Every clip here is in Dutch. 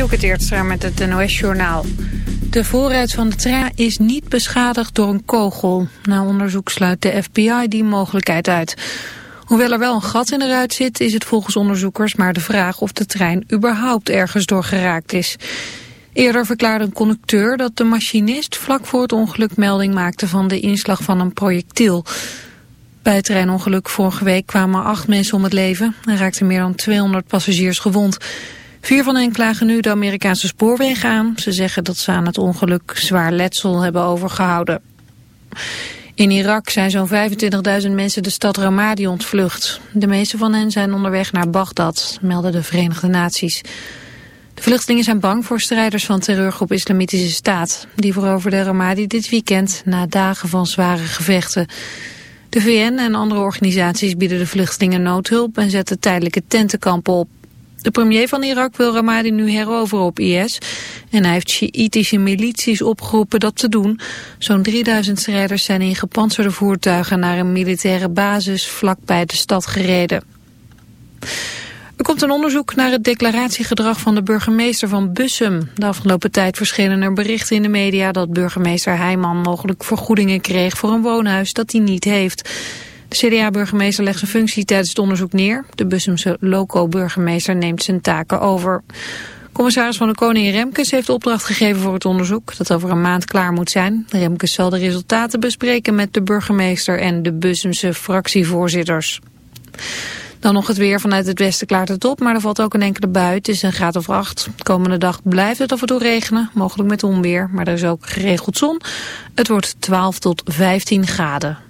Dielke Teertstra met het NOS-journaal. De voorruit van de trein is niet beschadigd door een kogel. Na onderzoek sluit de FBI die mogelijkheid uit. Hoewel er wel een gat in de ruit zit, is het volgens onderzoekers maar de vraag of de trein überhaupt ergens door geraakt is. Eerder verklaarde een conducteur dat de machinist vlak voor het ongeluk melding maakte van de inslag van een projectiel. Bij het treinongeluk vorige week kwamen acht mensen om het leven en raakten meer dan 200 passagiers gewond. Vier van hen klagen nu de Amerikaanse spoorwegen aan. Ze zeggen dat ze aan het ongeluk zwaar letsel hebben overgehouden. In Irak zijn zo'n 25.000 mensen de stad Ramadi ontvlucht. De meeste van hen zijn onderweg naar Bagdad, melden de Verenigde Naties. De vluchtelingen zijn bang voor strijders van terreurgroep Islamitische Staat. Die veroverden Ramadi dit weekend na dagen van zware gevechten. De VN en andere organisaties bieden de vluchtelingen noodhulp en zetten tijdelijke tentenkampen op. De premier van Irak wil Ramadi nu heroveren op IS en hij heeft Sjiitische milities opgeroepen dat te doen. Zo'n 3000 strijders zijn in gepantserde voertuigen naar een militaire basis vlakbij de stad gereden. Er komt een onderzoek naar het declaratiegedrag van de burgemeester van Bussum. De afgelopen tijd verschenen er berichten in de media dat burgemeester Heijman mogelijk vergoedingen kreeg voor een woonhuis dat hij niet heeft. De CDA-burgemeester legt zijn functie tijdens het onderzoek neer. De Bussumse loco-burgemeester neemt zijn taken over. Commissaris van de Koning Remkes heeft opdracht gegeven voor het onderzoek... dat over een maand klaar moet zijn. Remkes zal de resultaten bespreken met de burgemeester en de Bussumse fractievoorzitters. Dan nog het weer. Vanuit het westen klaart het op, maar er valt ook een enkele bui. Het is een graad of acht. komende dag blijft het af en toe regenen, mogelijk met onweer. Maar er is ook geregeld zon. Het wordt 12 tot 15 graden.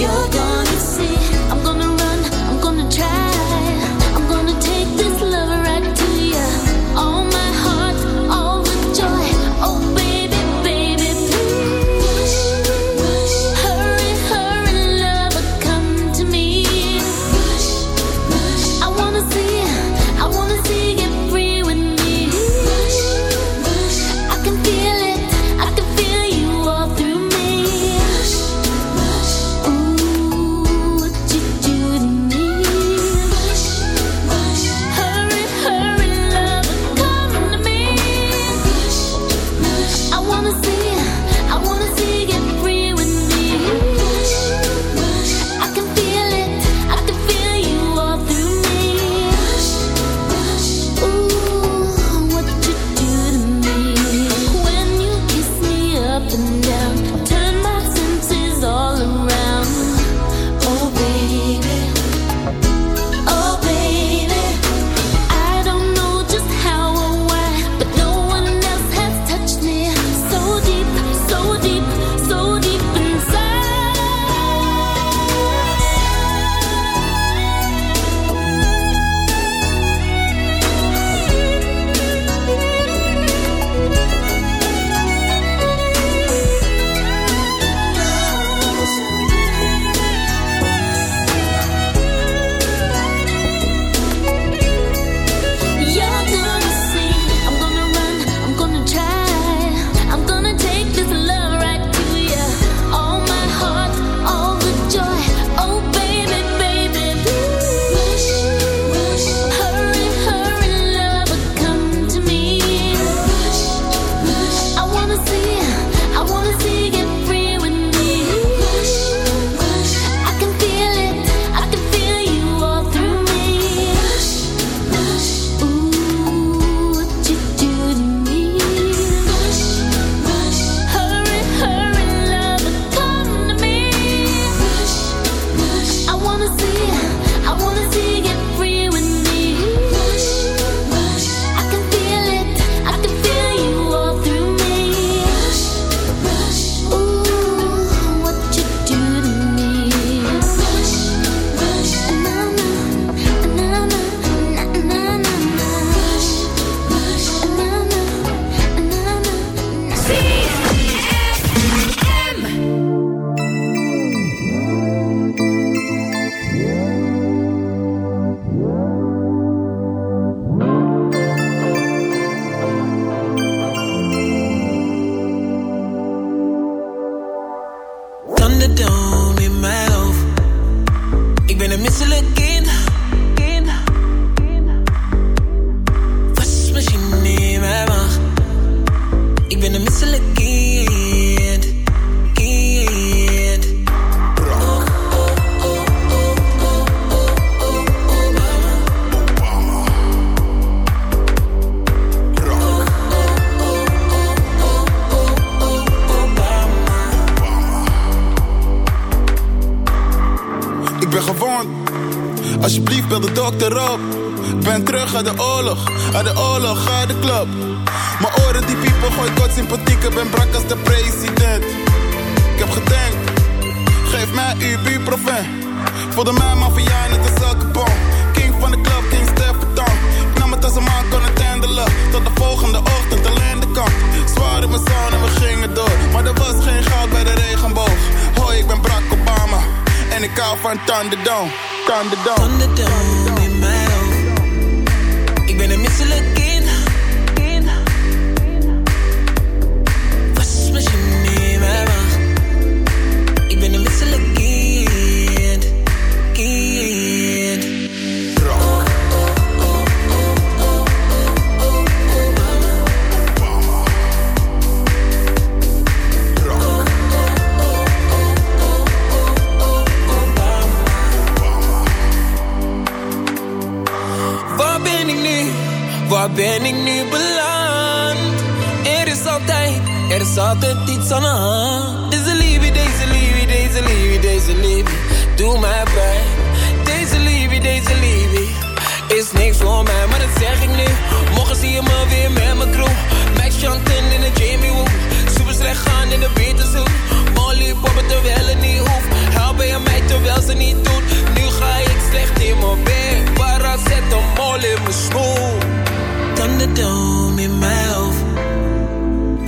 You're gone. Ik ben brak als de president. Ik heb gedenkt, geef mij uw buurproven. Voelde mij maffia net als elke. King van de club, King Stef Don. Ik nam het als een man kon het handelen. Tot de volgende ochtend alleen de kant. Zwaar in mijn zon we gingen door. Maar er was geen goud bij de regenboog. Hoi, ik ben Barack Obama. En ik hou van Thunderdome. Thunderdome. Thunderdome in hoofd. Ik ben een misselijk altijd iets aan de hand. Deze liefde, deze liefde, deze liefde, deze liefde, doe mij pijn. Deze liefde, deze liefde, is niks voor mij, maar dat zeg ik nu. Morgen zie je me weer met mijn crew. Max Chanten in de Jamie Woo. Super slecht gaan in de Beterzoek. Molly poppen terwijl het niet hoeft. Help je mij terwijl ze niet doet. Nu ga ik slecht in mijn bed. Para zet een mol in mijn schoen. Thunderdome in mijn hoofd.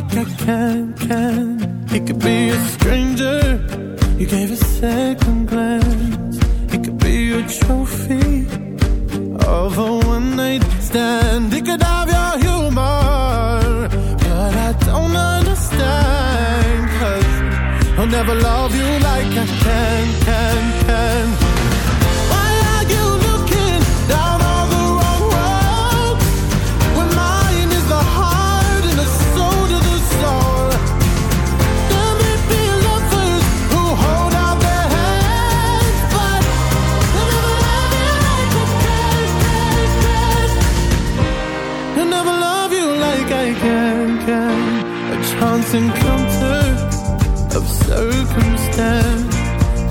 like I can, can. It could be a stranger. You gave a second glance. It could be a trophy of a one night stand. It could have your humor, but I don't understand. Cause I'll never love you like I can, can, can.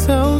myself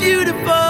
beautiful.